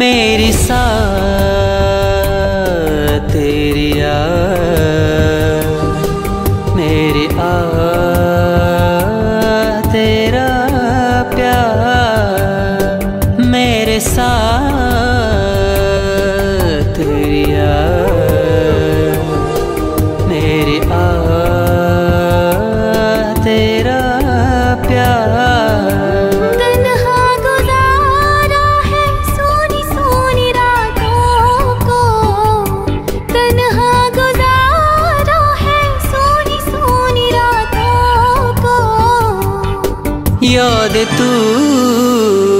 मेरी सा याद तू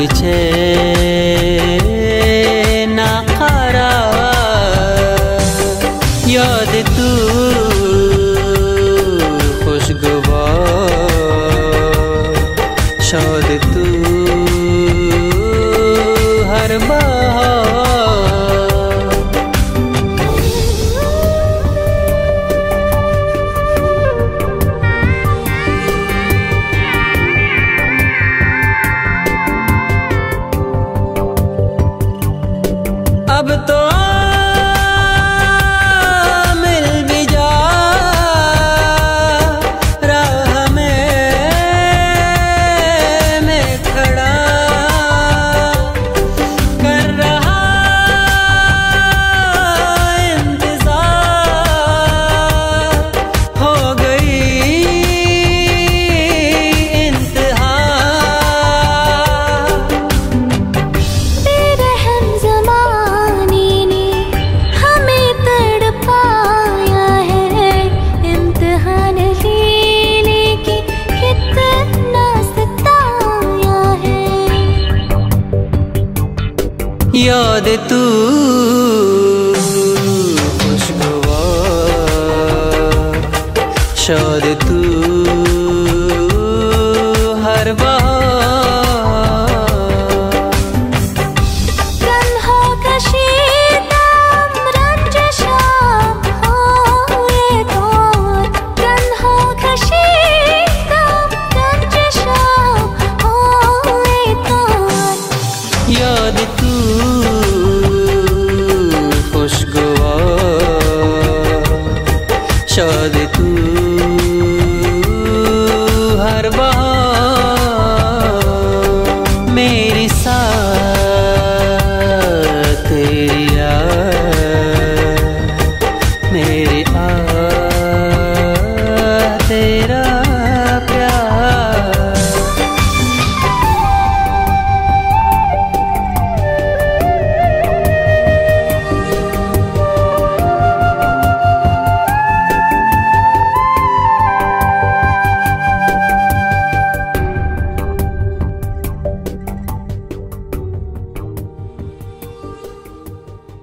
परिचय याद तू। खुशगवार शाद शोध तू। हर बहार